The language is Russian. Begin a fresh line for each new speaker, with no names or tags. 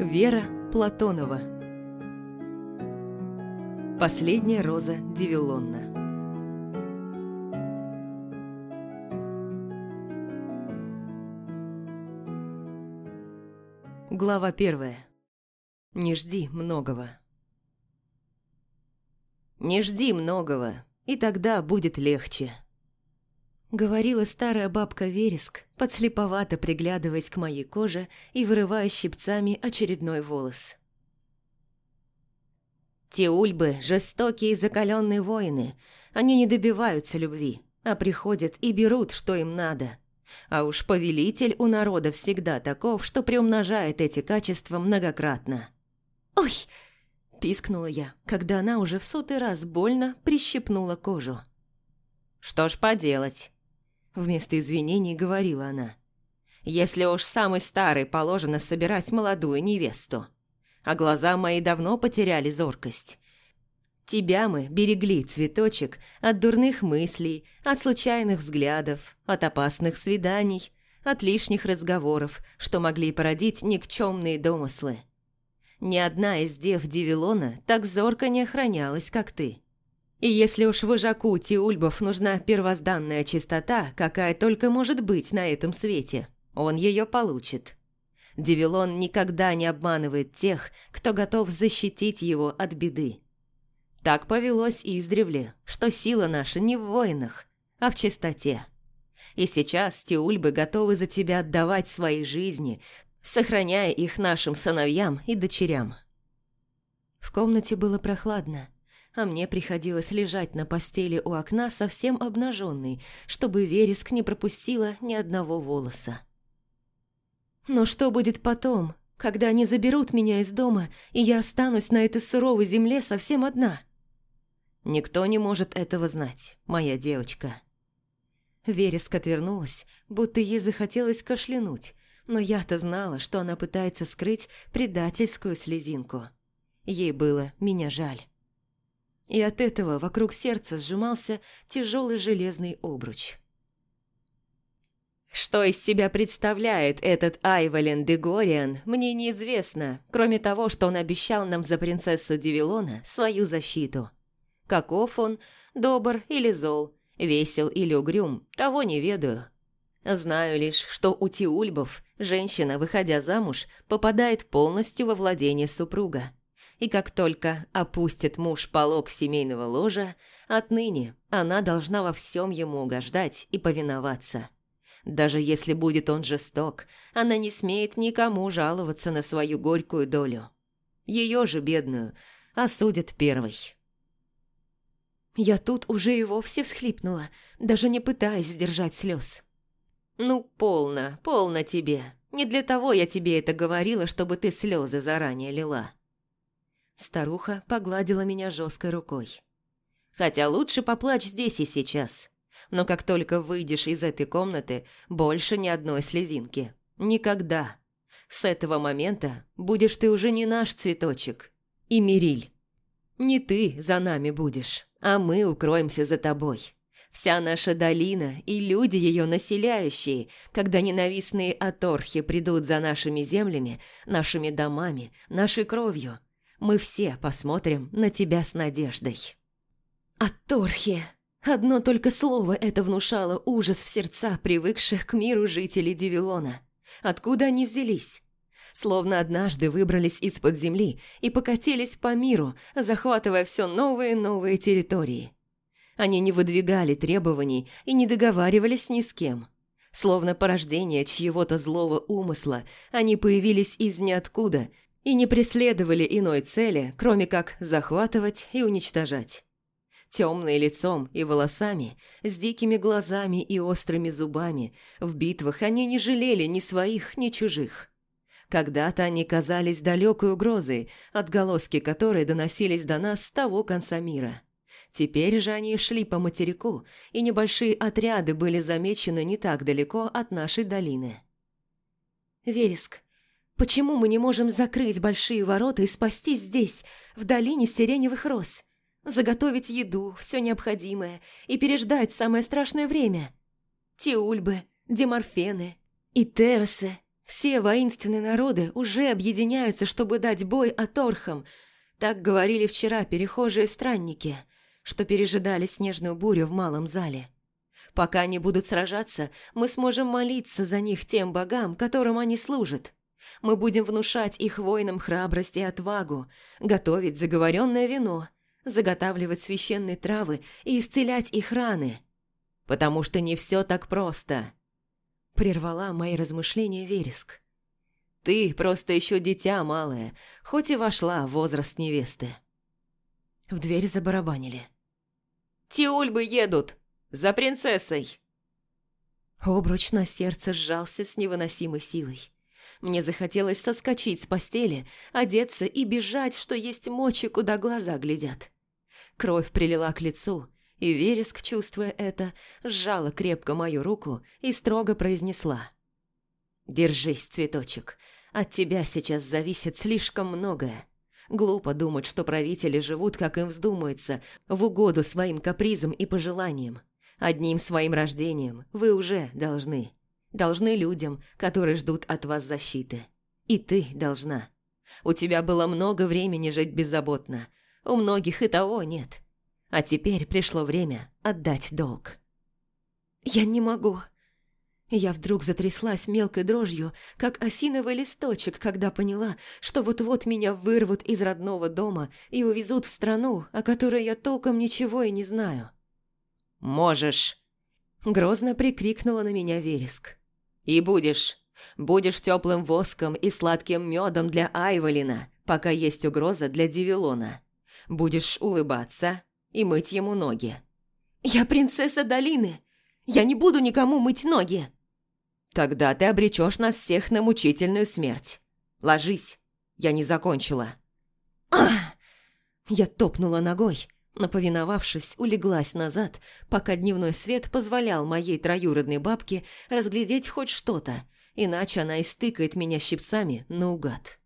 Вера Платонова Последняя роза Дивилонна Глава первая. Не жди многого. Не жди многого, и тогда будет легче. Говорила старая бабка Вереск, подслеповато приглядываясь к моей коже и вырывая щипцами очередной волос. Те ульбы – жестокие и закаленные воины. Они не добиваются любви, а приходят и берут, что им надо. А уж повелитель у народа всегда таков, что приумножает эти качества многократно. «Ой!» – пискнула я, когда она уже в сотый раз больно прищипнула кожу. «Что ж поделать?» Вместо извинений говорила она. «Если уж самый старый положено собирать молодую невесту. А глаза мои давно потеряли зоркость. Тебя мы берегли, цветочек, от дурных мыслей, от случайных взглядов, от опасных свиданий, от лишних разговоров, что могли породить никчемные домыслы. Ни одна из дев Дивилона так зорко не охранялась, как ты. И если уж вожаку Тиульбов нужна первозданная чистота, какая только может быть на этом свете, он ее получит. Девилон никогда не обманывает тех, кто готов защитить его от беды. Так повелось и издревле, что сила наша не в воинах, а в чистоте. И сейчас Тиульбы готовы за тебя отдавать свои жизни, сохраняя их нашим сыновьям и дочерям. В комнате было прохладно а мне приходилось лежать на постели у окна совсем обнаженной, чтобы вереск не пропустила ни одного волоса. Но что будет потом, когда они заберут меня из дома, и я останусь на этой суровой земле совсем одна? Никто не может этого знать, моя девочка. Вереск отвернулась, будто ей захотелось кашлянуть, но я-то знала, что она пытается скрыть предательскую слезинку. Ей было меня жаль и от этого вокруг сердца сжимался тяжелый железный обруч. Что из себя представляет этот Айвален де Гориан, мне неизвестно, кроме того, что он обещал нам за принцессу Дивилона свою защиту. Каков он, добр или зол, весел или угрюм, того не ведаю. Знаю лишь, что у Тиульбов женщина, выходя замуж, попадает полностью во владение супруга и как только опустит муж полог семейного ложа, отныне она должна во всем ему угождать и повиноваться. Даже если будет он жесток, она не смеет никому жаловаться на свою горькую долю. Ее же, бедную, осудят первой. Я тут уже и вовсе всхлипнула, даже не пытаясь сдержать слез. «Ну, полно, полно тебе. Не для того я тебе это говорила, чтобы ты слезы заранее лила». Старуха погладила меня жесткой рукой. «Хотя лучше поплачь здесь и сейчас. Но как только выйдешь из этой комнаты, больше ни одной слезинки. Никогда. С этого момента будешь ты уже не наш цветочек. И Мириль. Не ты за нами будешь, а мы укроемся за тобой. Вся наша долина и люди ее населяющие, когда ненавистные аторхи придут за нашими землями, нашими домами, нашей кровью – мы все посмотрим на тебя с надеждой». «Аторхи!» Одно только слово это внушало ужас в сердца привыкших к миру жителей Дивилона. Откуда они взялись? Словно однажды выбрались из-под земли и покатились по миру, захватывая все новые новые территории. Они не выдвигали требований и не договаривались ни с кем. Словно порождение чьего-то злого умысла, они появились из ниоткуда и не преследовали иной цели, кроме как захватывать и уничтожать. Темные лицом и волосами, с дикими глазами и острыми зубами, в битвах они не жалели ни своих, ни чужих. Когда-то они казались далекой угрозой, отголоски которой доносились до нас с того конца мира. Теперь же они шли по материку, и небольшие отряды были замечены не так далеко от нашей долины. «Вереск, Почему мы не можем закрыть большие ворота и спастись здесь, в долине сиреневых роз? Заготовить еду, все необходимое, и переждать самое страшное время? Тиульбы, деморфены и террасы – Все воинственные народы уже объединяются, чтобы дать бой оторхам. Так говорили вчера перехожие странники, что пережидали снежную бурю в малом зале. Пока они будут сражаться, мы сможем молиться за них тем богам, которым они служат. Мы будем внушать их воинам храбрость и отвагу, готовить заговоренное вино, заготавливать священные травы и исцелять их раны. Потому что не все так просто. Прервала мои размышления Вереск. Ты просто еще дитя малое, хоть и вошла в возраст невесты. В дверь забарабанили. «Тиульбы едут! За принцессой!» Обруч на сердце сжался с невыносимой силой. Мне захотелось соскочить с постели, одеться и бежать, что есть мочи, куда глаза глядят. Кровь прилила к лицу, и Вереск, чувствуя это, сжала крепко мою руку и строго произнесла. «Держись, цветочек, от тебя сейчас зависит слишком многое. Глупо думать, что правители живут, как им вздумается, в угоду своим капризам и пожеланиям. Одним своим рождением вы уже должны. Должны людям, которые ждут от вас защиты. И ты должна. У тебя было много времени жить беззаботно. У многих и того нет. А теперь пришло время отдать долг. «Я не могу». Я вдруг затряслась мелкой дрожью, как осиновый листочек, когда поняла, что вот-вот меня вырвут из родного дома и увезут в страну, о которой я толком ничего и не знаю. «Можешь!» Грозно прикрикнула на меня вереск. «И будешь. Будешь теплым воском и сладким медом для Айволина, пока есть угроза для Дивилона. Будешь улыбаться и мыть ему ноги». «Я принцесса долины! Я не буду никому мыть ноги!» «Тогда ты обречешь нас всех на мучительную смерть. Ложись, я не закончила». «Ах!» Я топнула ногой, но, повиновавшись, улеглась назад, пока дневной свет позволял моей троюродной бабке разглядеть хоть что-то, иначе она истыкает меня щипцами наугад.